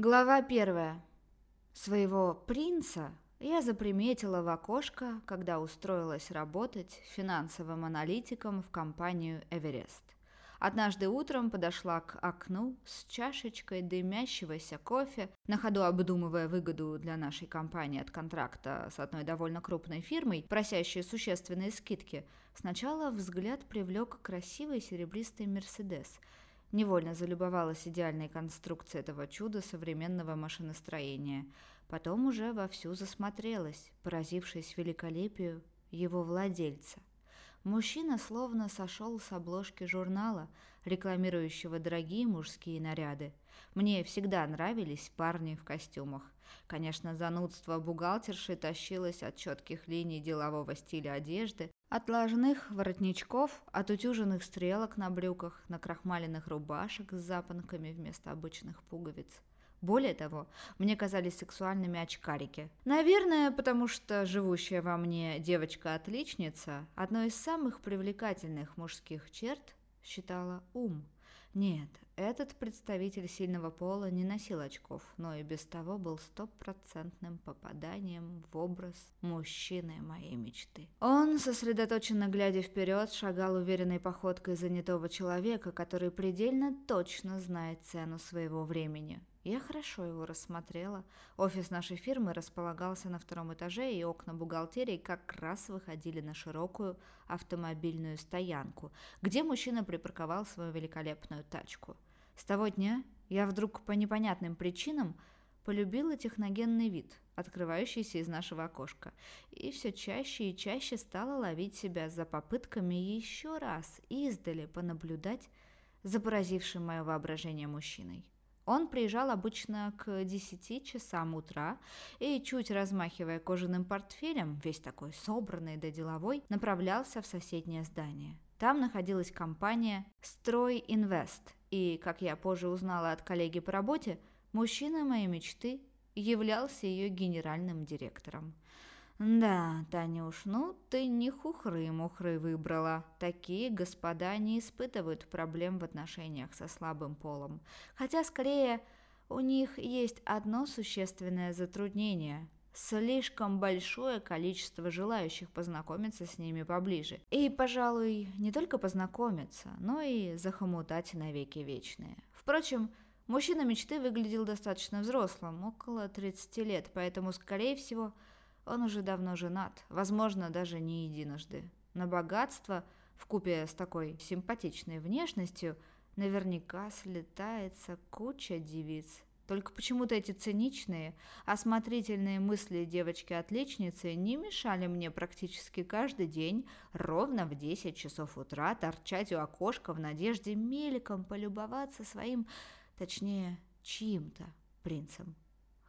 Глава первая. Своего принца я заприметила в окошко, когда устроилась работать финансовым аналитиком в компанию «Эверест». Однажды утром подошла к окну с чашечкой дымящегося кофе, на ходу обдумывая выгоду для нашей компании от контракта с одной довольно крупной фирмой, просящей существенные скидки. Сначала взгляд привлек красивый серебристый «Мерседес», Невольно залюбовалась идеальной конструкцией этого чуда современного машиностроения. Потом уже вовсю засмотрелась, поразившись великолепию его владельца. Мужчина словно сошел с обложки журнала, рекламирующего дорогие мужские наряды. Мне всегда нравились парни в костюмах. Конечно, занудство бухгалтерши тащилось от четких линий делового стиля одежды, от ложных воротничков, от утюженных стрелок на брюках, на крахмаленных рубашек с запонками вместо обычных пуговиц. Более того, мне казались сексуальными очкарики. Наверное, потому что живущая во мне девочка-отличница одной из самых привлекательных мужских черт считала ум. Нет, этот представитель сильного пола не носил очков, но и без того был стопроцентным попаданием в образ мужчины моей мечты. Он, сосредоточенно глядя вперед, шагал уверенной походкой занятого человека, который предельно точно знает цену своего времени. Я хорошо его рассмотрела. Офис нашей фирмы располагался на втором этаже, и окна бухгалтерии как раз выходили на широкую автомобильную стоянку, где мужчина припарковал свою великолепную тачку. С того дня я вдруг по непонятным причинам полюбила техногенный вид, открывающийся из нашего окошка, и все чаще и чаще стала ловить себя за попытками еще раз издали понаблюдать за поразившим мое воображение мужчиной. Он приезжал обычно к 10 часам утра и, чуть размахивая кожаным портфелем, весь такой собранный да деловой, направлялся в соседнее здание. Там находилась компания «Строй Инвест», и, как я позже узнала от коллеги по работе, мужчина моей мечты являлся ее генеральным директором. «Да, Танюш, ну ты не хухры-мухры выбрала. Такие господа не испытывают проблем в отношениях со слабым полом. Хотя, скорее, у них есть одно существенное затруднение – слишком большое количество желающих познакомиться с ними поближе. И, пожалуй, не только познакомиться, но и захомутать навеки вечные. Впрочем, мужчина мечты выглядел достаточно взрослым, около 30 лет, поэтому, скорее всего, – он уже давно женат, возможно, даже не единожды. На богатство, в купе с такой симпатичной внешностью, наверняка слетается куча девиц. Только почему-то эти циничные, осмотрительные мысли девочки-отличницы не мешали мне практически каждый день ровно в 10 часов утра торчать у окошка в надежде мельком полюбоваться своим, точнее, чьим-то принцем.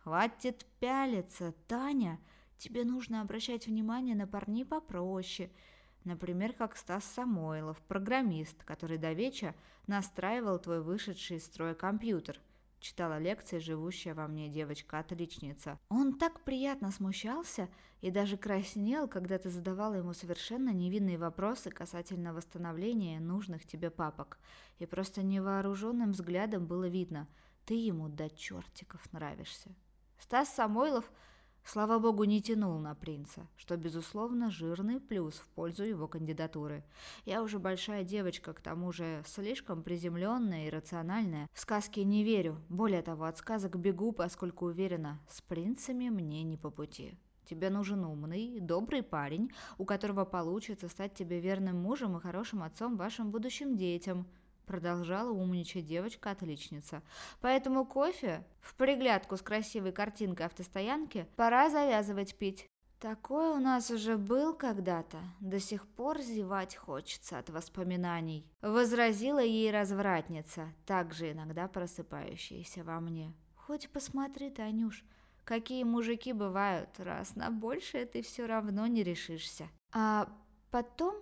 «Хватит пялиться, Таня!» Тебе нужно обращать внимание на парней попроще, например, как Стас Самойлов, программист, который до вечера настраивал твой вышедший из строя компьютер. Читала лекции живущая во мне девочка-отличница. Он так приятно смущался и даже краснел, когда ты задавала ему совершенно невинные вопросы касательно восстановления нужных тебе папок. И просто невооруженным взглядом было видно, ты ему до чертиков нравишься. Стас Самойлов – слава богу, не тянул на принца, что, безусловно, жирный плюс в пользу его кандидатуры. Я уже большая девочка, к тому же слишком приземленная и рациональная. В сказки не верю, более того, от сказок бегу, поскольку уверена, с принцами мне не по пути. Тебе нужен умный, добрый парень, у которого получится стать тебе верным мужем и хорошим отцом вашим будущим детям – продолжала умничать девочка-отличница. Поэтому кофе в приглядку с красивой картинкой автостоянки пора завязывать пить. Такой у нас уже был когда-то, до сих пор зевать хочется от воспоминаний. Возразила ей развратница, также иногда просыпающаяся во мне. Хоть посмотри, Танюш, какие мужики бывают, раз на большее ты все равно не решишься. А потом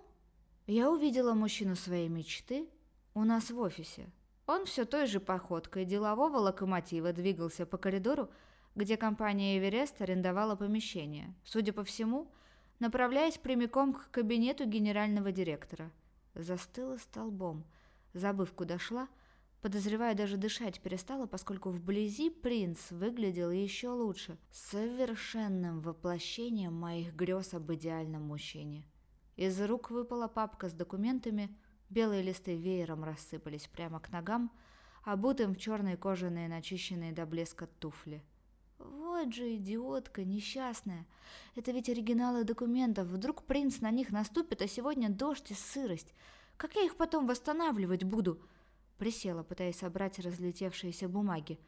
я увидела мужчину своей мечты, у нас в офисе. Он все той же походкой делового локомотива двигался по коридору, где компания «Эверест» арендовала помещение, судя по всему, направляясь прямиком к кабинету генерального директора. Застыла столбом, забыв, куда шла, Подозревая, даже дышать перестала, поскольку вблизи принц выглядел еще лучше, совершенным воплощением моих грез об идеальном мужчине. Из рук выпала папка с документами, белые листы веером рассыпались прямо к ногам, обутым в черные кожаные начищенные до блеска туфли. Вот же идиотка несчастная. Это ведь оригиналы документов. Вдруг принц на них наступит, а сегодня дождь и сырость. Как я их потом восстанавливать буду?» Присела, пытаясь собрать разлетевшиеся бумаги.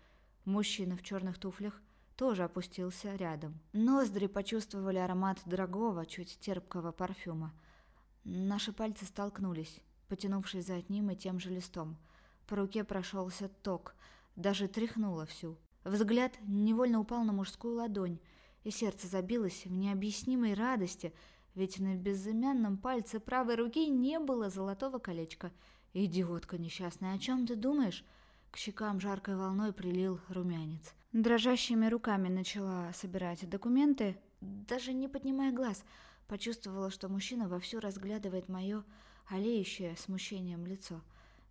Мужчина в черных туфлях тоже опустился рядом. Ноздри почувствовали аромат дорогого, чуть терпкого парфюма. Наши пальцы столкнулись, потянувшись за одним и тем же листом. По руке прошелся ток, даже тряхнуло всю. Взгляд невольно упал на мужскую ладонь, и сердце забилось в необъяснимой радости, ведь на безымянном пальце правой руки не было золотого колечка — «Идиотка несчастная, о чем ты думаешь?» К щекам жаркой волной прилил румянец. Дрожащими руками начала собирать документы, даже не поднимая глаз. Почувствовала, что мужчина вовсю разглядывает мое олеющее смущением лицо.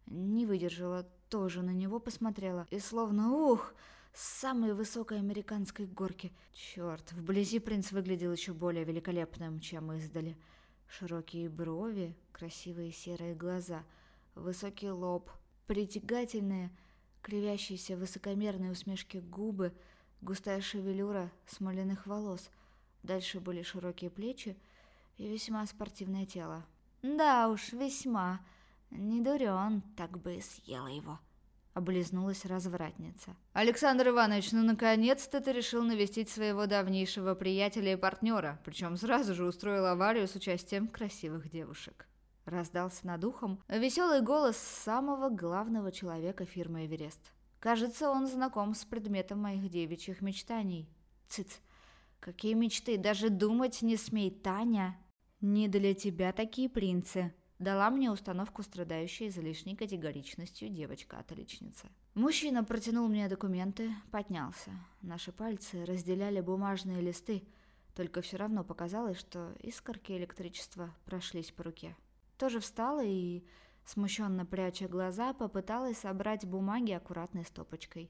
Не выдержала, тоже на него посмотрела. И словно ух, с самой высокой американской горки. Черт, вблизи принц выглядел еще более великолепным, чем издали. Широкие брови, красивые серые глаза — высокий лоб, притягательные, кривящиеся высокомерные усмешки губы, густая шевелюра смоляных волос. Дальше были широкие плечи и весьма спортивное тело. Да уж, весьма. Не дурен, так бы и съела его. Облизнулась развратница. «Александр Иванович, ну наконец-то ты решил навестить своего давнейшего приятеля и партнера, причем сразу же устроил аварию с участием красивых девушек». Раздался над ухом веселый голос самого главного человека фирмы «Эверест». Кажется, он знаком с предметом моих девичьих мечтаний. Цыц, какие мечты, даже думать не смей, Таня. Не для тебя такие принцы. Дала мне установку, страдающей излишней категоричностью девочка-отличница. Мужчина протянул мне документы, поднялся. Наши пальцы разделяли бумажные листы, только все равно показалось, что искорки электричества прошлись по руке тоже встала и, смущенно пряча глаза, попыталась собрать бумаги аккуратной стопочкой.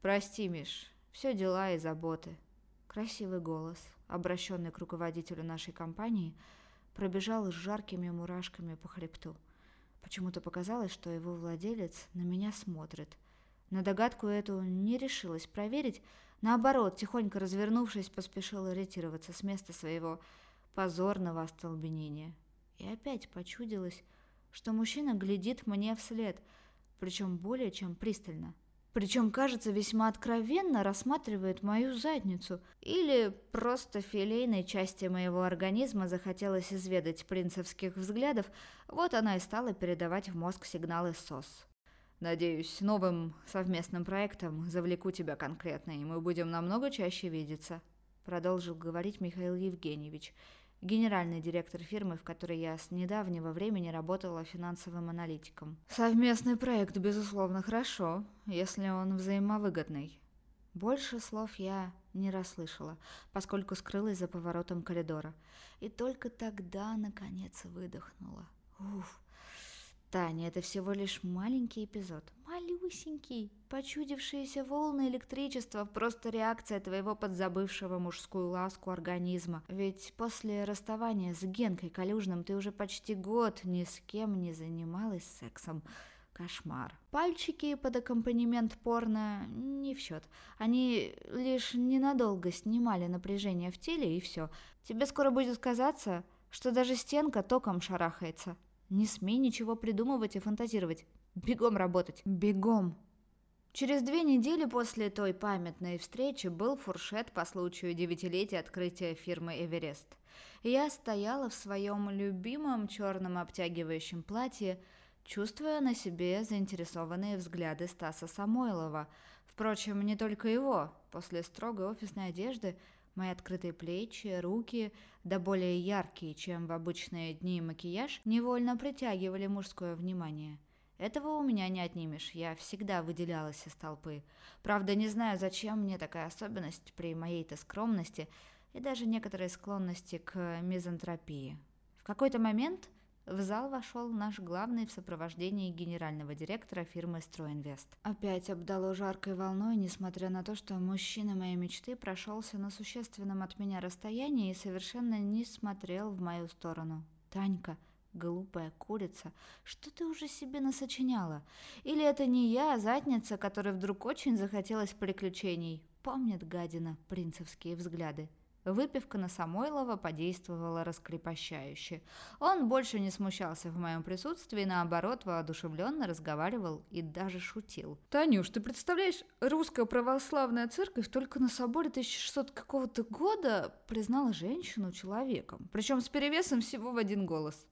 «Прости, Миш, все дела и заботы». Красивый голос, обращенный к руководителю нашей компании, пробежал с жаркими мурашками по хребту. Почему-то показалось, что его владелец на меня смотрит. На догадку эту не решилась проверить, наоборот, тихонько развернувшись, поспешила ретироваться с места своего позорного остолбенения. И опять почудилось, что мужчина глядит мне вслед, причем более чем пристально. Причем, кажется, весьма откровенно рассматривает мою задницу. Или просто филейной части моего организма захотелось изведать принцевских взглядов, вот она и стала передавать в мозг сигналы СОС. «Надеюсь, новым совместным проектом завлеку тебя конкретно, и мы будем намного чаще видеться», продолжил говорить Михаил Евгеньевич – генеральный директор фирмы, в которой я с недавнего времени работала финансовым аналитиком. Совместный проект, безусловно, хорошо, если он взаимовыгодный. Больше слов я не расслышала, поскольку скрылась за поворотом коридора. И только тогда, наконец, выдохнула. Уф, Таня, это всего лишь маленький эпизод. Малюсенький. Почудившиеся волны электричества – просто реакция твоего подзабывшего мужскую ласку организма. Ведь после расставания с Генкой Калюжным ты уже почти год ни с кем не занималась сексом. Кошмар. Пальчики под аккомпанемент порно не в счет. Они лишь ненадолго снимали напряжение в теле и все. Тебе скоро будет казаться, что даже стенка током шарахается. Не смей ничего придумывать и фантазировать. Бегом работать. Бегом. Через две недели после той памятной встречи был фуршет по случаю девятилетия открытия фирмы «Эверест». Я стояла в своем любимом черном обтягивающем платье, чувствуя на себе заинтересованные взгляды Стаса Самойлова. Впрочем, не только его. После строгой офисной одежды Мои открытые плечи, руки, да более яркие, чем в обычные дни макияж, невольно притягивали мужское внимание. Этого у меня не отнимешь, я всегда выделялась из толпы. Правда, не знаю, зачем мне такая особенность при моей-то скромности и даже некоторой склонности к мизантропии. В какой-то момент в зал вошел наш главный в сопровождении генерального директора фирмы «Стройинвест». Опять обдало жаркой волной, несмотря на то, что мужчина моей мечты прошелся на существенном от меня расстоянии и совершенно не смотрел в мою сторону. «Танька, глупая курица, что ты уже себе насочиняла? Или это не я, а задница, которой вдруг очень захотелось приключений?» Помнит гадина принцевские взгляды. Выпивка на Самойлова подействовала раскрепощающе. Он больше не смущался в моем присутствии, наоборот, воодушевленно разговаривал и даже шутил. «Танюш, ты представляешь, русская православная церковь только на соборе 1600 какого-то года признала женщину человеком, причем с перевесом всего в один голос».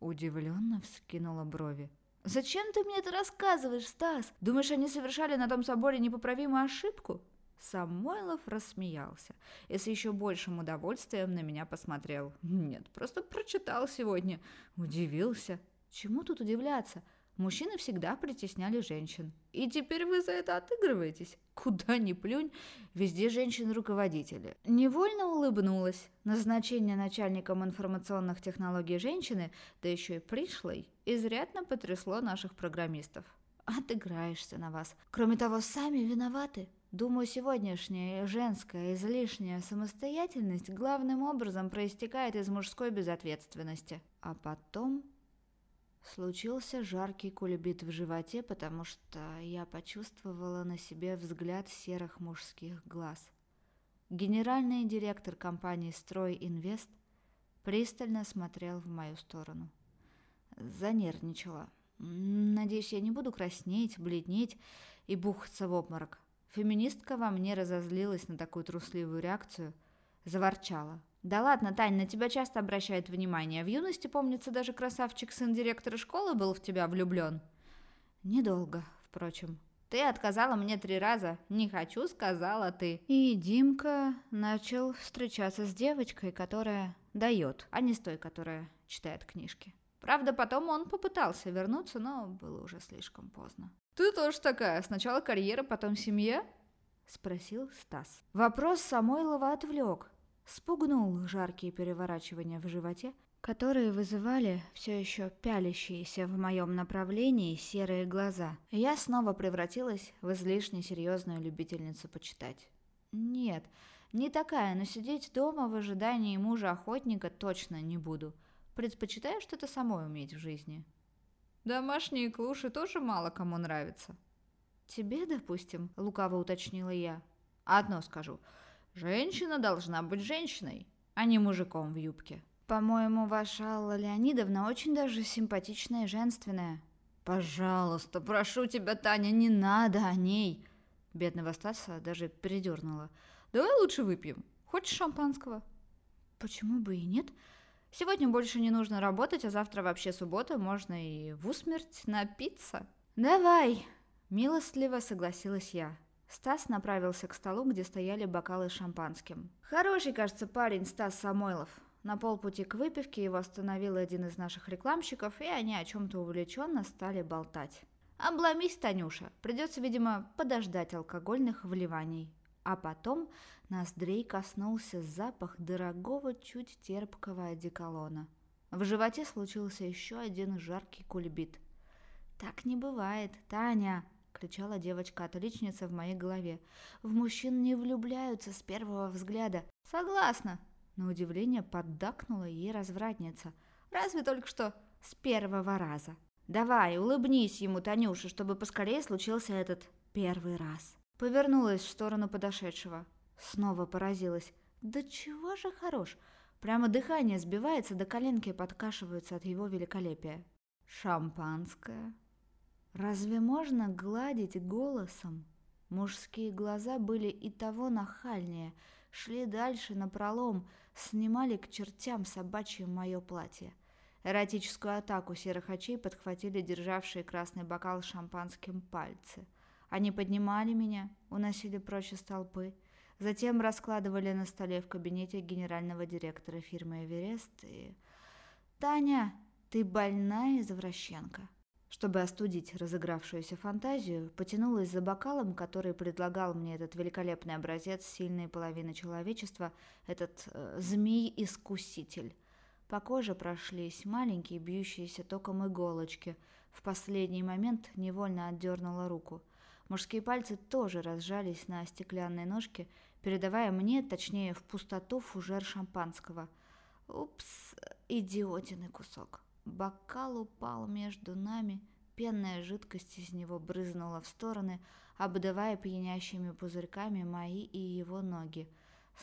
Удивленно вскинула брови. «Зачем ты мне это рассказываешь, Стас? Думаешь, они совершали на том соборе непоправимую ошибку?» Самойлов рассмеялся и с еще большим удовольствием на меня посмотрел. Нет, просто прочитал сегодня. Удивился. Чему тут удивляться? Мужчины всегда притесняли женщин. И теперь вы за это отыгрываетесь? Куда ни плюнь, везде женщины-руководители. Невольно улыбнулась. Назначение начальником информационных технологий женщины, да еще и пришлой, изрядно потрясло наших программистов. Отыграешься на вас. Кроме того, сами виноваты. Думаю, сегодняшняя женская излишняя самостоятельность главным образом проистекает из мужской безответственности. А потом случился жаркий кулебит в животе, потому что я почувствовала на себе взгляд серых мужских глаз. Генеральный директор компании «Строй Инвест» пристально смотрел в мою сторону. Занервничала. Надеюсь, я не буду краснеть, бледнеть и бухаться в обморок. Феминистка во мне разозлилась на такую трусливую реакцию, заворчала. «Да ладно, Тань, на тебя часто обращают внимание. В юности, помнится, даже красавчик сын директора школы был в тебя влюблен». «Недолго, впрочем». «Ты отказала мне три раза. Не хочу, сказала ты». И Димка начал встречаться с девочкой, которая дает, а не с той, которая читает книжки. Правда, потом он попытался вернуться, но было уже слишком поздно. «Ты тоже такая. Сначала карьера, потом семья?» — спросил Стас. Вопрос Самойлова отвлек, спугнул жаркие переворачивания в животе, которые вызывали все еще пялящиеся в моем направлении серые глаза. Я снова превратилась в излишне серьезную любительницу почитать. Нет, не такая, но сидеть дома в ожидании мужа-охотника точно не буду. Предпочитаю что-то самой уметь в жизни. Домашние клуши тоже мало кому нравятся. Тебе, допустим, лукаво уточнила я. Одно скажу. Женщина должна быть женщиной, а не мужиком в юбке. По-моему, ваша Алла Леонидовна очень даже симпатичная и женственная. Пожалуйста, прошу тебя, Таня, не надо о ней. Бедного Стаса даже передернула. Давай лучше выпьем. Хочешь шампанского? Почему бы и нет? Сегодня больше не нужно работать, а завтра вообще суббота, можно и в усмерть напиться. Давай, милостливо согласилась я. Стас направился к столу, где стояли бокалы с шампанским. Хороший, кажется, парень Стас Самойлов. На полпути к выпивке его остановил один из наших рекламщиков, и они о чем-то увлеченно стали болтать. «Обломись, Танюша. Придется, видимо, подождать алкогольных вливаний». А потом ноздрей коснулся запах дорогого, чуть терпкого одеколона. В животе случился еще один жаркий кульбит. «Так не бывает, Таня!» — кричала девочка-отличница в моей голове. «В мужчин не влюбляются с первого взгляда». «Согласна!» — на удивление поддакнула ей развратница. «Разве только что с первого раза?» «Давай, улыбнись ему, Танюша, чтобы поскорее случился этот первый раз». Повернулась в сторону подошедшего. Снова поразилась. Да чего же хорош? Прямо дыхание сбивается, до коленки подкашиваются от его великолепия. Шампанское. Разве можно гладить голосом? Мужские глаза были и того нахальнее, шли дальше на пролом, снимали к чертям собачьим мое платье. Эротическую атаку серых очей подхватили державшие красный бокал шампанским пальцы – они поднимали меня, уносили прочь из толпы, затем раскладывали на столе в кабинете генерального директора фирмы «Эверест» и... «Таня, ты больная извращенка!» Чтобы остудить разыгравшуюся фантазию, потянулась за бокалом, который предлагал мне этот великолепный образец сильной половины человечества, этот э, змей-искуситель. По коже прошлись маленькие бьющиеся током иголочки. В последний момент невольно отдернула руку. Мужские пальцы тоже разжались на стеклянной ножке, передавая мне, точнее, в пустоту фужер шампанского. Упс, идиотиный кусок. Бокал упал между нами, пенная жидкость из него брызнула в стороны, обдавая пьянящими пузырьками мои и его ноги.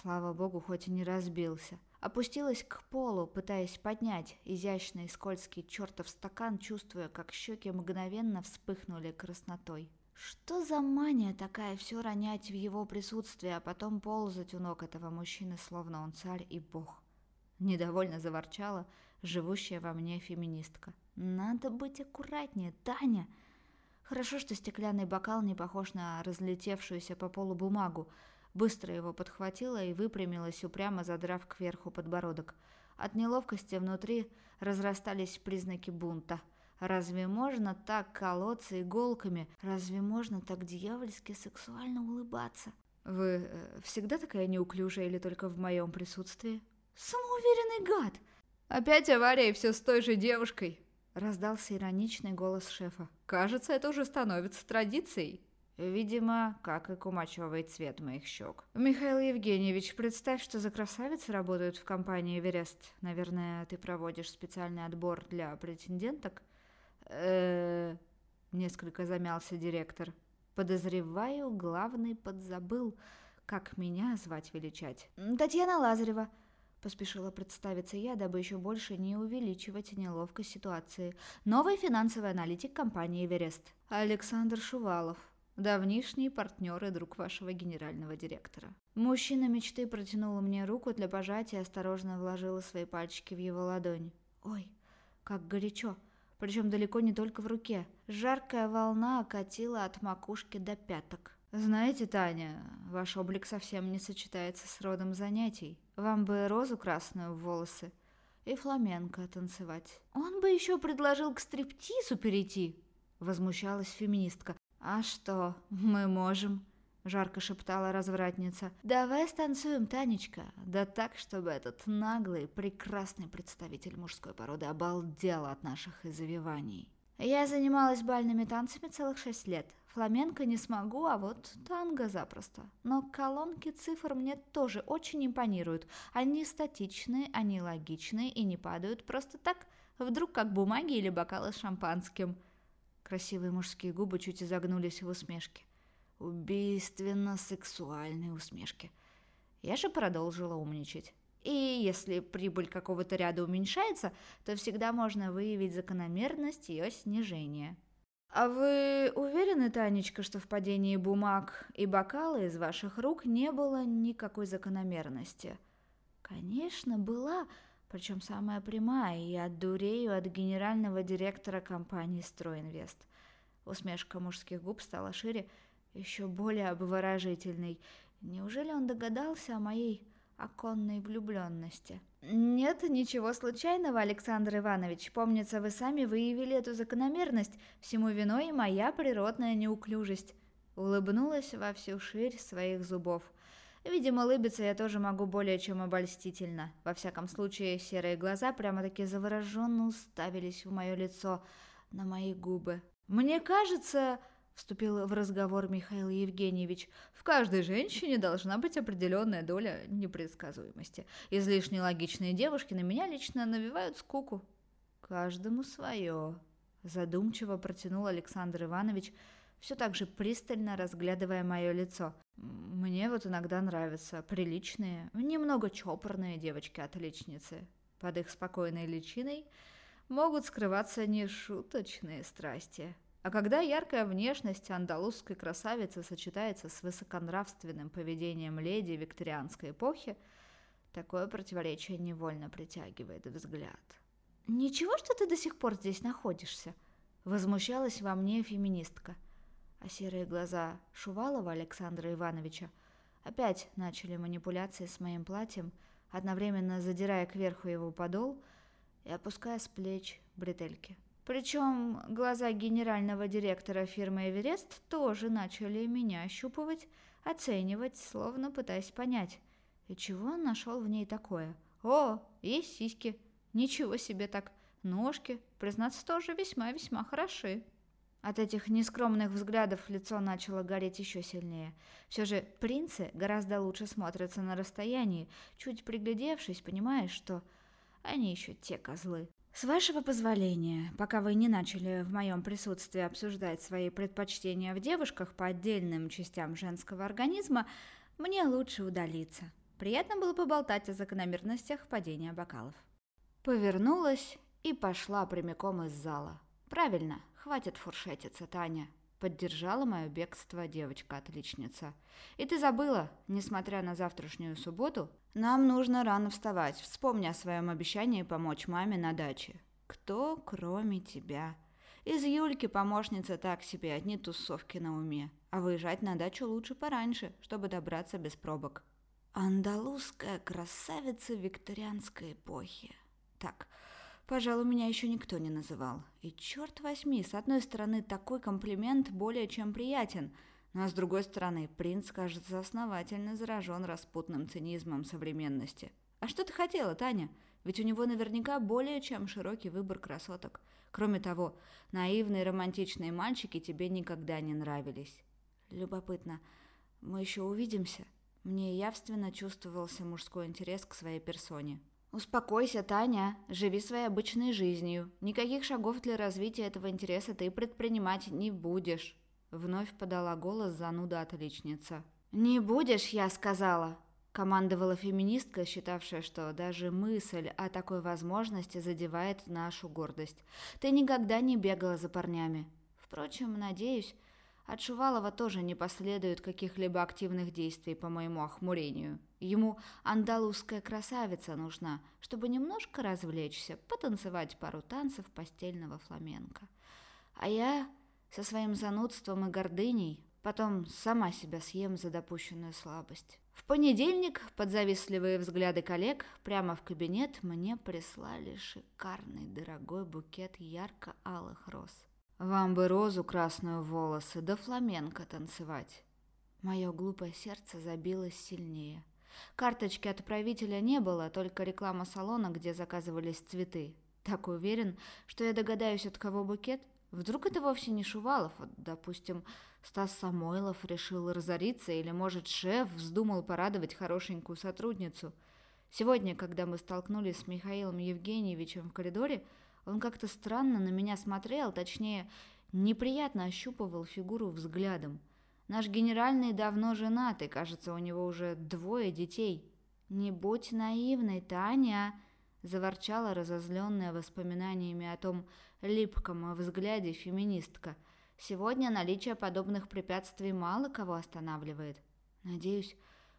Слава богу, хоть и не разбился. Опустилась к полу, пытаясь поднять изящный скользкий чертов стакан, чувствуя, как щеки мгновенно вспыхнули краснотой. Что за мания такая все ронять в его присутствии, а потом ползать у ног этого мужчины, словно он царь и бог? Недовольно заворчала живущая во мне феминистка. Надо быть аккуратнее, Таня! Хорошо, что стеклянный бокал не похож на разлетевшуюся по полу бумагу, Быстро его подхватила и выпрямилась, упрямо задрав кверху подбородок. От неловкости внутри разрастались признаки бунта. Разве можно так колоться иголками? Разве можно так дьявольски сексуально улыбаться? Вы э, всегда такая неуклюжая или только в моем присутствии? Самоуверенный гад! Опять авария и все с той же девушкой! Раздался ироничный голос шефа. Кажется, это уже становится традицией. Видимо, как и кумачевый цвет моих щек. Михаил Евгеньевич, представь, что за красавицы работают в компании «Эверест». Наверное, ты проводишь специальный отбор для претенденток? э Несколько замялся директор. Подозреваю, главный подзабыл, как меня звать величать. Татьяна Лазарева. Поспешила представиться я, дабы еще больше не увеличивать неловкость ситуации. Новый финансовый аналитик компании «Эверест». Александр Шувалов. Давнишний партнер и друг вашего генерального директора. Мужчина мечты протянул мне руку для пожатия и осторожно вложила свои пальчики в его ладонь. Ой, как горячо. Причем далеко не только в руке. Жаркая волна окатила от макушки до пяток. «Знаете, Таня, ваш облик совсем не сочетается с родом занятий. Вам бы розу красную в волосы и фламенко танцевать. Он бы еще предложил к стриптизу перейти», — возмущалась феминистка. «А что, мы можем?» – жарко шептала развратница. «Давай станцуем, Танечка, да так, чтобы этот наглый, прекрасный представитель мужской породы обалдел от наших извиваний». Я занималась бальными танцами целых шесть лет. Фламенко не смогу, а вот танго запросто. Но колонки цифр мне тоже очень импонируют. Они статичные, они логичные и не падают просто так, вдруг как бумаги или бокалы с шампанским – Красивые мужские губы чуть изогнулись в усмешке. Убийственно-сексуальные усмешки. Я же продолжила умничать. И если прибыль какого-то ряда уменьшается, то всегда можно выявить закономерность ее снижения. А вы уверены, Танечка, что в падении бумаг и бокала из ваших рук не было никакой закономерности? Конечно, была, причем самая прямая, и от дурею от генерального директора компании «Стройинвест». Усмешка мужских губ стала шире, еще более обворожительной. Неужели он догадался о моей оконной влюбленности? Нет, ничего случайного, Александр Иванович. Помнится, вы сами выявили эту закономерность. Всему виной моя природная неуклюжесть. Улыбнулась во всю ширь своих зубов. Видимо, улыбиться я тоже могу более чем обольстительно. Во всяком случае, серые глаза прямо-таки завороженно уставились в мое лицо, на мои губы. «Мне кажется...» — вступил в разговор Михаил Евгеньевич. «В каждой женщине должна быть определенная доля непредсказуемости. Излишне логичные девушки на меня лично навевают скуку». «Каждому свое», — задумчиво протянул Александр Иванович, все так же пристально разглядывая мое лицо. Мне вот иногда нравятся приличные, немного чопорные девочки-отличницы. Под их спокойной личиной могут скрываться нешуточные страсти. А когда яркая внешность андалузской красавицы сочетается с высоконравственным поведением леди викторианской эпохи, такое противоречие невольно притягивает взгляд. «Ничего, что ты до сих пор здесь находишься?» Возмущалась во мне феминистка – а серые глаза Шувалова Александра Ивановича опять начали манипуляции с моим платьем, одновременно задирая кверху его подол и опуская с плеч бретельки. Причем глаза генерального директора фирмы «Эверест» тоже начали меня ощупывать, оценивать, словно пытаясь понять, и чего он нашел в ней такое. «О, есть сиськи!» Ничего себе так, ножки, признаться, тоже весьма-весьма хороши. От этих нескромных взглядов лицо начало гореть еще сильнее. Все же принцы гораздо лучше смотрятся на расстоянии, чуть приглядевшись, понимаешь, что они еще те козлы. С вашего позволения, пока вы не начали в моем присутствии обсуждать свои предпочтения в девушках по отдельным частям женского организма, мне лучше удалиться. Приятно было поболтать о закономерностях падения бокалов. Повернулась и пошла прямиком из зала. Правильно, хватит фуршетиться, Таня. Поддержала мое бегство девочка-отличница. И ты забыла, несмотря на завтрашнюю субботу, нам нужно рано вставать. Вспомни о своем обещании помочь маме на даче. Кто, кроме тебя? Из Юльки помощница так себе, одни тусовки на уме. А выезжать на дачу лучше пораньше, чтобы добраться без пробок. Андалузская красавица викторианской эпохи. Так, Пожалуй, меня еще никто не называл. И черт возьми, с одной стороны, такой комплимент более чем приятен, но с другой стороны, принц, кажется, основательно заражен распутным цинизмом современности. А что ты хотела, Таня? Ведь у него наверняка более чем широкий выбор красоток. Кроме того, наивные романтичные мальчики тебе никогда не нравились. Любопытно, мы еще увидимся? Мне явственно чувствовался мужской интерес к своей персоне. «Успокойся, Таня, живи своей обычной жизнью. Никаких шагов для развития этого интереса ты предпринимать не будешь», — вновь подала голос зануда-отличница. «Не будешь, я сказала», — командовала феминистка, считавшая, что даже мысль о такой возможности задевает нашу гордость. «Ты никогда не бегала за парнями. Впрочем, надеюсь, от Шувалова тоже не последует каких-либо активных действий по моему охмурению. Ему андалузская красавица нужна, чтобы немножко развлечься, потанцевать пару танцев постельного фламенко. А я со своим занудством и гордыней потом сама себя съем за допущенную слабость. В понедельник, под завистливые взгляды коллег, прямо в кабинет мне прислали шикарный дорогой букет ярко-алых роз. Вам бы розу красную волосы, да фламенко танцевать. Мое глупое сердце забилось сильнее. Карточки отправителя не было, только реклама салона, где заказывались цветы. Так уверен, что я догадаюсь, от кого букет. Вдруг это вовсе не Шувалов, а, допустим, Стас Самойлов решил разориться, или, может, шеф вздумал порадовать хорошенькую сотрудницу. Сегодня, когда мы столкнулись с Михаилом Евгеньевичем в коридоре, он как-то странно на меня смотрел, точнее, неприятно ощупывал фигуру взглядом. Наш генеральный давно женат, и, кажется, у него уже двое детей. «Не будь наивной, Таня!» – заворчала разозленная воспоминаниями о том липком взгляде феминистка. «Сегодня наличие подобных препятствий мало кого останавливает. Надеюсь,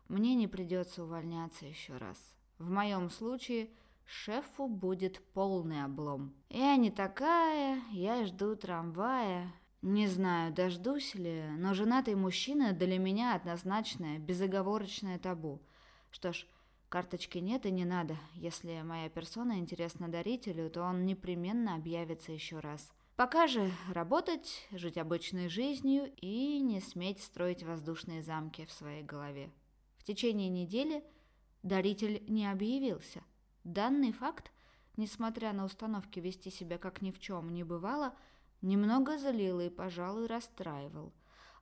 мне не придется увольняться еще раз. В моем случае – шефу будет полный облом. Я не такая, я жду трамвая. Не знаю, дождусь ли, но женатый мужчина для меня однозначное, безоговорочное табу. Что ж, карточки нет и не надо. Если моя персона интересна дарителю, то он непременно объявится еще раз. Пока же работать, жить обычной жизнью и не сметь строить воздушные замки в своей голове. В течение недели даритель не объявился – Данный факт, несмотря на установки вести себя как ни в чем не бывало, немного залил и, пожалуй, расстраивал.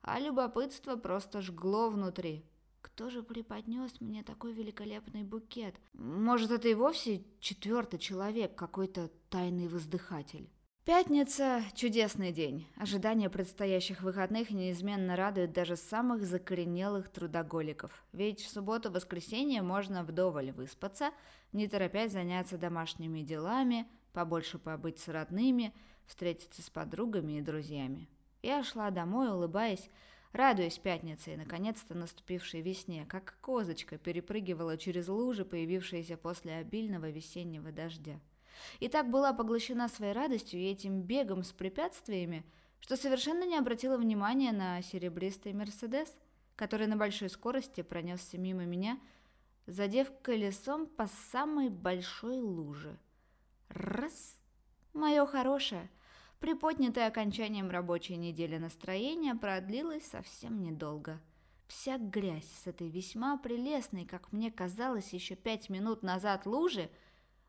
А любопытство просто жгло внутри. Кто же преподнес мне такой великолепный букет? Может, это и вовсе четвертый человек, какой-то тайный воздыхатель? Пятница – чудесный день. Ожидание предстоящих выходных неизменно радует даже самых закоренелых трудоголиков. Ведь в субботу-воскресенье можно вдоволь выспаться, не торопясь заняться домашними делами, побольше побыть с родными, встретиться с подругами и друзьями. Я шла домой, улыбаясь, радуясь пятнице и, наконец-то, наступившей весне, как козочка перепрыгивала через лужи, появившиеся после обильного весеннего дождя и так была поглощена своей радостью и этим бегом с препятствиями, что совершенно не обратила внимания на серебристый «Мерседес», который на большой скорости пронесся мимо меня, задев колесом по самой большой луже. Раз! Мое хорошее, приподнятое окончанием рабочей недели настроение продлилось совсем недолго. Вся грязь с этой весьма прелестной, как мне казалось еще пять минут назад, лужи –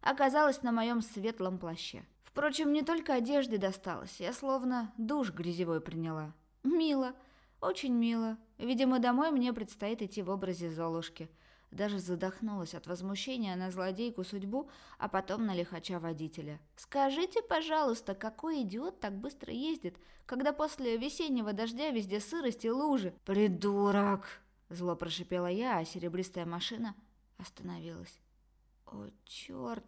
оказалась на моем светлом плаще. Впрочем, не только одежды досталось, я словно душ грязевой приняла. Мило, очень мило. Видимо, домой мне предстоит идти в образе Золушки. Даже задохнулась от возмущения на злодейку судьбу, а потом на лихача водителя. «Скажите, пожалуйста, какой идиот так быстро ездит, когда после весеннего дождя везде сырость и лужи?» «Придурок!» – зло прошипела я, а серебристая машина остановилась. «О, черт!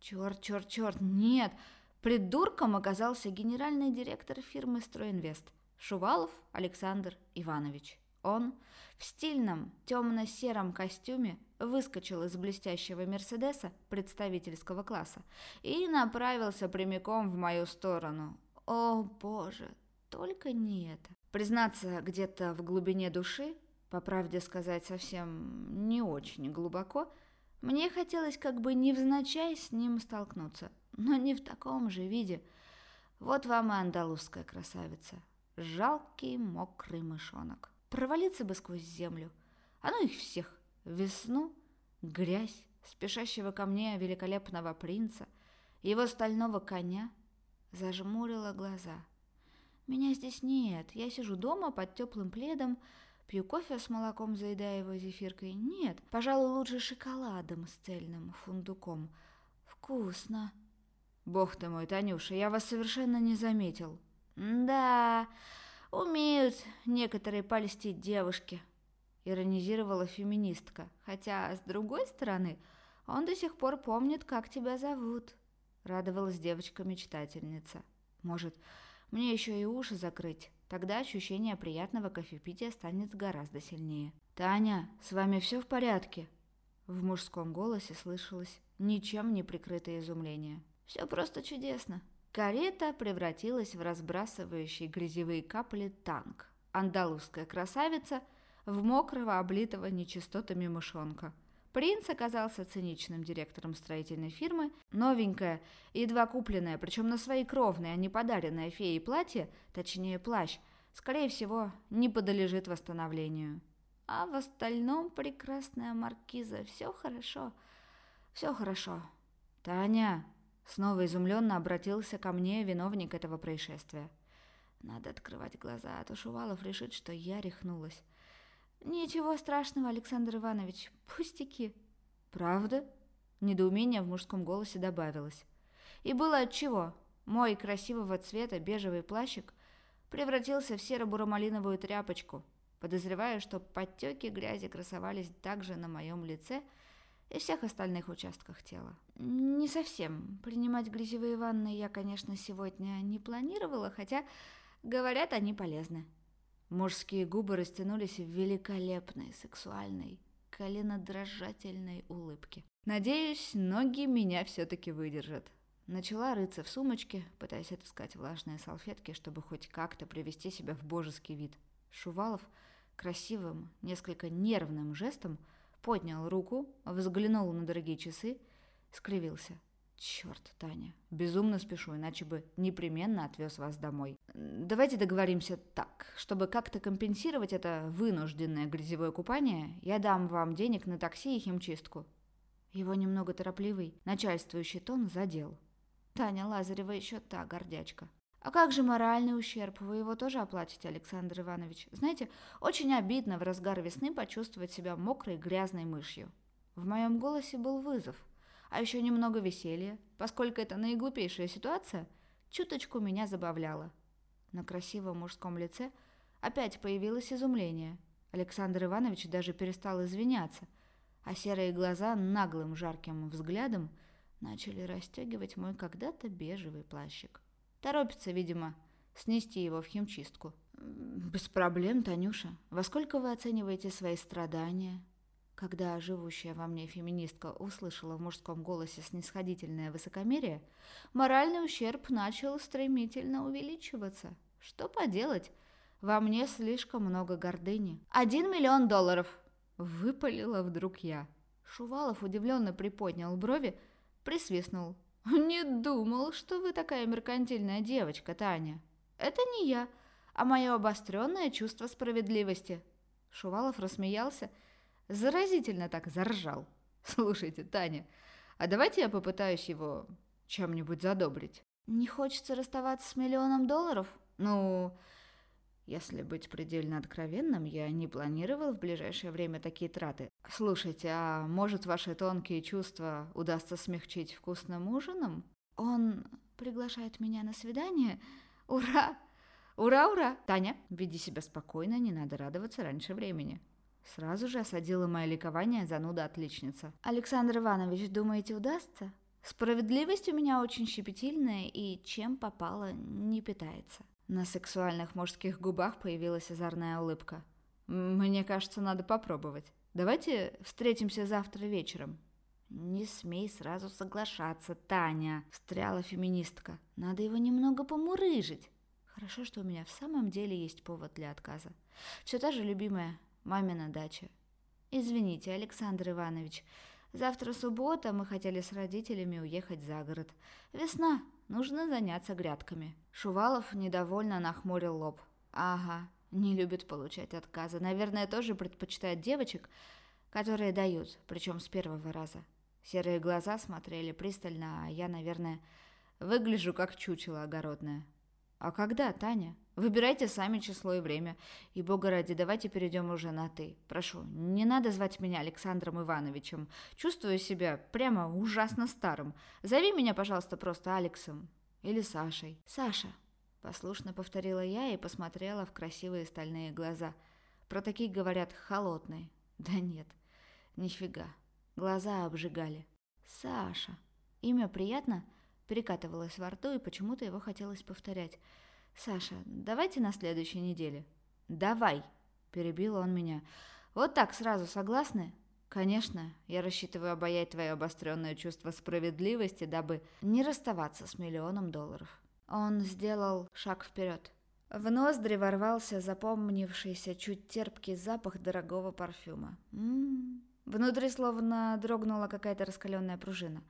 Черт, черт, черт! Нет!» Придурком оказался генеральный директор фирмы «Стройинвест» Шувалов Александр Иванович. Он в стильном темно-сером костюме выскочил из блестящего Мерседеса представительского класса и направился прямиком в мою сторону. О, боже, только не это. Признаться, где-то в глубине души, по правде сказать совсем не очень глубоко, мне хотелось как бы невзначай с ним столкнуться, но не в таком же виде. Вот вам и андалузская красавица. Жалкий мокрый мышонок. Провалиться бы сквозь землю. А ну их всех. Весну, грязь, спешащего ко мне великолепного принца, его стального коня. Зажмурила глаза. Меня здесь нет. Я сижу дома под теплым пледом, Пью кофе с молоком, заедая его зефиркой? Нет, пожалуй, лучше шоколадом с цельным фундуком. Вкусно. Бог ты мой, Танюша, я вас совершенно не заметил. Да, умеют некоторые польстить девушки, иронизировала феминистка. Хотя, с другой стороны, он до сих пор помнит, как тебя зовут. Радовалась девочка-мечтательница. Может, мне еще и уши закрыть? Тогда ощущение приятного кофепития станет гораздо сильнее. «Таня, с вами все в порядке?» В мужском голосе слышалось ничем не прикрытое изумление. «Все просто чудесно». Карета превратилась в разбрасывающий грязевые капли танк. Андалузская красавица в мокрого, облитого нечистотами мышонка – Принц оказался циничным директором строительной фирмы. Новенькое, едва купленное, причем на свои кровные, а не подаренное феей платье, точнее плащ, скорее всего, не подлежит восстановлению. А в остальном, прекрасная маркиза, все хорошо, все хорошо. Таня, снова изумленно обратился ко мне виновник этого происшествия. Надо открывать глаза, а то Шувалов решит, что я рехнулась. «Ничего страшного, Александр Иванович, пустяки». «Правда?» Недоумение в мужском голосе добавилось. И было отчего. Мой красивого цвета бежевый плащик превратился в серо-буромалиновую тряпочку. Подозреваю, что подтеки грязи красовались также на моем лице и всех остальных участках тела. Не совсем. Принимать грязевые ванны я, конечно, сегодня не планировала, хотя, говорят, они полезны. Мужские губы растянулись в великолепной, сексуальной, коленодрожательной улыбке. Надеюсь, ноги меня все-таки выдержат. Начала рыться в сумочке, пытаясь отыскать влажные салфетки, чтобы хоть как-то привести себя в божеский вид. Шувалов красивым, несколько нервным жестом поднял руку, взглянул на дорогие часы, скривился. Черт, Таня, безумно спешу, иначе бы непременно отвез вас домой. Давайте договоримся так, чтобы как-то компенсировать это вынужденное грязевое купание, я дам вам денег на такси и химчистку. Его немного торопливый, начальствующий тон задел. Таня Лазарева еще та гордячка. А как же моральный ущерб? Вы его тоже оплатите, Александр Иванович? Знаете, очень обидно в разгар весны почувствовать себя мокрой грязной мышью. В моем голосе был вызов а еще немного веселья, поскольку это наиглупейшая ситуация, чуточку меня забавляла. На красивом мужском лице опять появилось изумление. Александр Иванович даже перестал извиняться, а серые глаза наглым жарким взглядом начали расстегивать мой когда-то бежевый плащик. Торопится, видимо, снести его в химчистку. «Без проблем, Танюша. Во сколько вы оцениваете свои страдания?» Когда живущая во мне феминистка услышала в мужском голосе снисходительное высокомерие, моральный ущерб начал стремительно увеличиваться. Что поделать? Во мне слишком много гордыни. «Один миллион долларов!» Выпалила вдруг я. Шувалов удивленно приподнял брови, присвистнул. «Не думал, что вы такая меркантильная девочка, Таня. Это не я, а мое обостренное чувство справедливости». Шувалов рассмеялся Заразительно так заржал. Слушайте, Таня, А давайте я попытаюсь его чем-нибудь задобрить. Не хочется расставаться с миллионом долларов? Ну, если быть предельно откровенным, я не планировал в ближайшее время такие траты. Слушайте, а может ваши тонкие чувства удастся смягчить вкусным ужином? Он приглашает меня на свидание? Ура! Ура, ура! Таня, веди себя спокойно, не надо радоваться раньше времени. Сразу же осадила мое ликование зануда-отличница. «Александр Иванович, думаете, удастся? Справедливость у меня очень щепетильная и чем попало, не питается». На сексуальных мужских губах появилась озорная улыбка. «Мне кажется, надо попробовать. Давайте встретимся завтра вечером». «Не смей сразу соглашаться, Таня», — встряла феминистка. «Надо его немного помурыжить». Хорошо, что у меня в самом деле есть повод для отказа. Все та же любимая мамина дача. Извините, Александр Иванович, завтра суббота, мы хотели с родителями уехать за город. Весна, нужно заняться грядками. Шувалов недовольно нахмурил лоб. Ага, не любит получать отказы. Наверное, тоже предпочитает девочек, которые дают, причем с первого раза. Серые глаза смотрели пристально, а я, наверное, выгляжу как чучело огородное. «А когда, Таня? Выбирайте сами число и время. И, бога ради, давайте перейдем уже на «ты». Прошу, не надо звать меня Александром Ивановичем. Чувствую себя прямо ужасно старым. Зови меня, пожалуйста, просто Алексом. Или Сашей. Саша. Послушно повторила я и посмотрела в красивые стальные глаза. Про такие говорят холодные. Да нет, нифига. Глаза обжигали. Саша. Имя приятно? перекатывалось во рту, и почему-то его хотелось повторять. «Саша, давайте на следующей неделе». «Давай!» – перебил он меня. «Вот так сразу согласны?» «Конечно, я рассчитываю обаять твое обостренное чувство справедливости, дабы не расставаться с миллионом долларов». Он сделал шаг вперед. В ноздри ворвался запомнившийся чуть терпкий запах дорогого парфюма. М -м -м. Внутри словно дрогнула какая-то раскаленная пружина.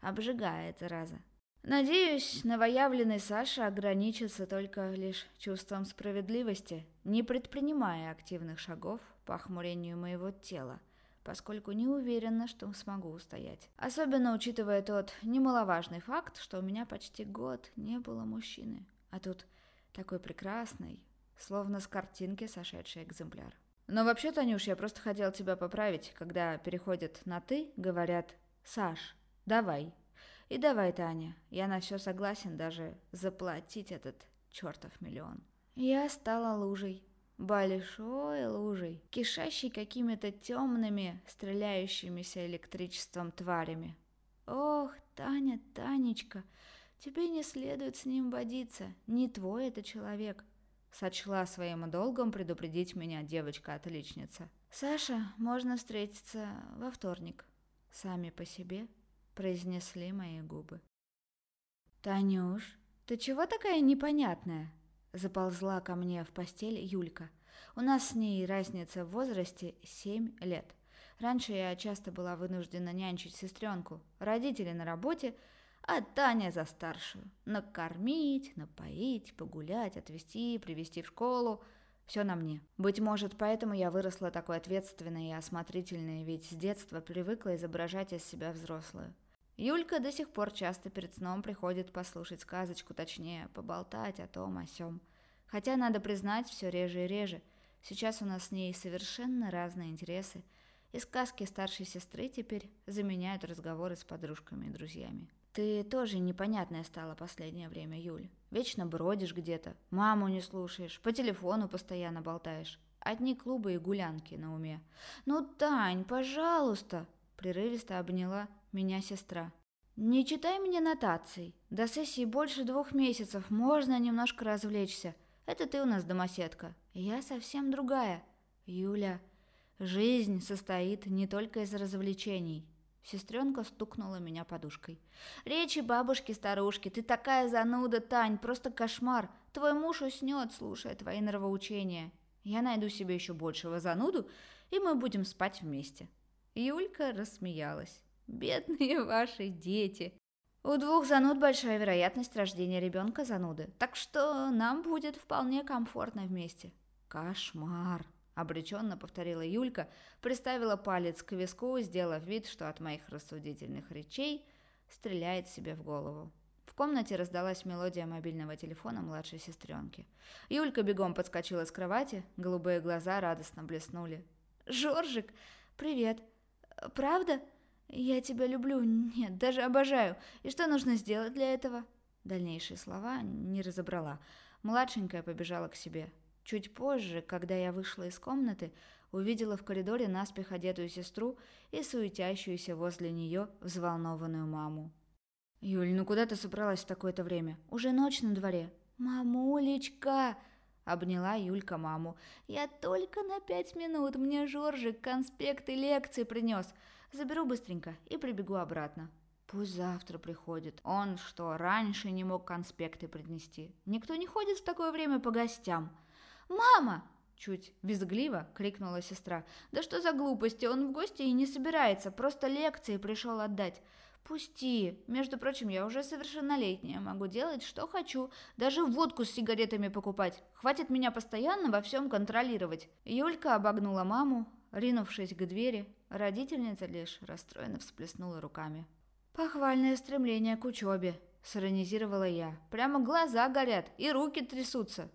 Обжигает, зараза. Надеюсь, новоявленный Саша ограничится только лишь чувством справедливости, не предпринимая активных шагов по охмурению моего тела, поскольку не уверена, что смогу устоять. Особенно учитывая тот немаловажный факт, что у меня почти год не было мужчины, а тут такой прекрасный, словно с картинки сошедший экземпляр. Но вообще, Танюш, я просто хотел тебя поправить, когда переходят на «ты», говорят «Саш, давай», и давай, Таня, я на все согласен даже заплатить этот чертов миллион. Я стала лужей. Большой лужей, кишащей какими-то темными, стреляющимися электричеством тварями. Ох, Таня, Танечка, тебе не следует с ним водиться, не твой это человек. Сочла своим долгом предупредить меня девочка-отличница. Саша, можно встретиться во вторник. Сами по себе произнесли мои губы. «Танюш, ты чего такая непонятная?» Заползла ко мне в постель Юлька. У нас с ней разница в возрасте семь лет. Раньше я часто была вынуждена нянчить сестренку. Родители на работе, а Таня за старшую. Накормить, напоить, погулять, отвезти, привезти в школу. Все на мне. Быть может, поэтому я выросла такой ответственной и осмотрительной, ведь с детства привыкла изображать из себя взрослую. Юлька до сих пор часто перед сном приходит послушать сказочку, точнее, поболтать о том, о сём. Хотя, надо признать, все реже и реже. Сейчас у нас с ней совершенно разные интересы, и сказки старшей сестры теперь заменяют разговоры с подружками и друзьями. Ты тоже непонятная стала последнее время, Юль. Вечно бродишь где-то, маму не слушаешь, по телефону постоянно болтаешь. Одни клубы и гулянки на уме. «Ну, Тань, пожалуйста!» Прерывисто обняла меня сестра. «Не читай мне нотаций. До сессии больше двух месяцев, можно немножко развлечься. Это ты у нас домоседка. Я совсем другая. Юля, жизнь состоит не только из развлечений». Сестренка стукнула меня подушкой. «Речи бабушки-старушки, ты такая зануда, Тань, просто кошмар. Твой муж уснет, слушая твои нравоучения. Я найду себе еще большего зануду, и мы будем спать вместе». Юлька рассмеялась. Бедные ваши дети. У двух зануд большая вероятность рождения ребенка зануды, так что нам будет вполне комфортно вместе. Кошмар. Обреченно повторила Юлька, приставила палец к виску, сделав вид, что от моих рассудительных речей стреляет себе в голову. В комнате раздалась мелодия мобильного телефона младшей сестренки. Юлька бегом подскочила с кровати, голубые глаза радостно блеснули. «Жоржик, привет! Правда? Я тебя люблю, нет, даже обожаю. И что нужно сделать для этого?» Дальнейшие слова не разобрала. Младшенькая побежала к себе. Чуть позже, когда я вышла из комнаты, увидела в коридоре наспех одетую сестру и суетящуюся возле нее взволнованную маму. «Юль, ну куда ты собралась в такое-то время? Уже ночь на дворе». «Мамулечка!» — обняла Юлька маму. «Я только на пять минут. Мне Жоржик конспекты лекции принес. Заберу быстренько и прибегу обратно». «Пусть завтра приходит. Он что, раньше не мог конспекты принести? Никто не ходит в такое время по гостям». «Мама!» — чуть визгливо крикнула сестра. «Да что за глупости? Он в гости и не собирается. Просто лекции пришел отдать». «Пусти. Между прочим, я уже совершеннолетняя, могу делать, что хочу. Даже водку с сигаретами покупать. Хватит меня постоянно во всем контролировать». Юлька обогнула маму, ринувшись к двери. Родительница лишь расстроенно всплеснула руками. «Похвальное стремление к учебе», — сиронизировала я. «Прямо глаза горят и руки трясутся».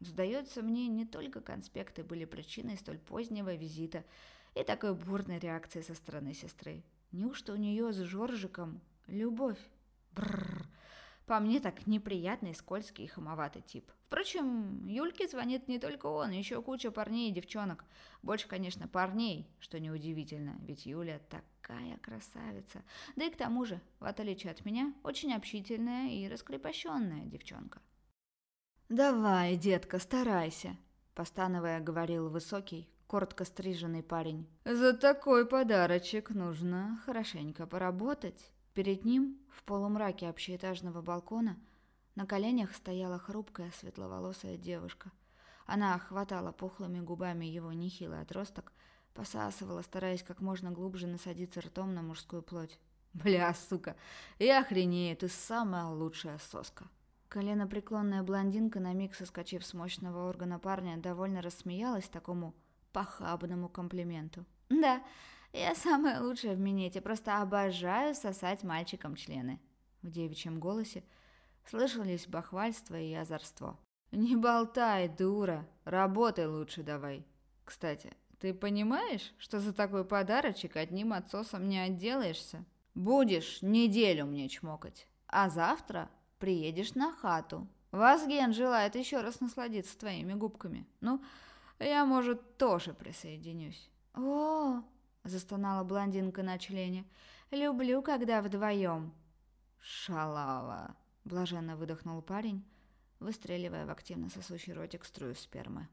Сдается мне, не только конспекты были причиной столь позднего визита и такой бурной реакции со стороны сестры. Неужто у нее с Жоржиком любовь? Бррр. По мне так неприятный, скользкий и хамоватый тип. Впрочем, Юльке звонит не только он, еще куча парней и девчонок. Больше, конечно, парней, что неудивительно, ведь Юля такая красавица. Да и к тому же, в отличие от меня, очень общительная и раскрепощенная девчонка. «Давай, детка, старайся», – постановая говорил высокий, коротко стриженный парень. «За такой подарочек нужно хорошенько поработать». Перед ним, в полумраке общеэтажного балкона, на коленях стояла хрупкая светловолосая девушка. Она хватала пухлыми губами его нехилый отросток, посасывала, стараясь как можно глубже насадиться ртом на мужскую плоть. «Бля, сука, я охренею, ты самая лучшая соска!» Коленопреклонная блондинка, на миг соскочив с мощного органа парня, довольно рассмеялась такому похабному комплименту. «Да, я самая лучшая в минете, просто обожаю сосать мальчикам члены». В девичьем голосе слышались бахвальство и озорство. «Не болтай, дура, работай лучше давай. Кстати, ты понимаешь, что за такой подарочек одним отсосом не отделаешься? Будешь неделю мне чмокать, а завтра приедешь на хату. Вазген желает еще раз насладиться твоими губками. Ну, я, может, тоже присоединюсь». «О!» – застонала блондинка на члене. «Люблю, когда вдвоем». «Шалава!» – блаженно выдохнул парень, выстреливая в активно сосущий ротик струю спермы.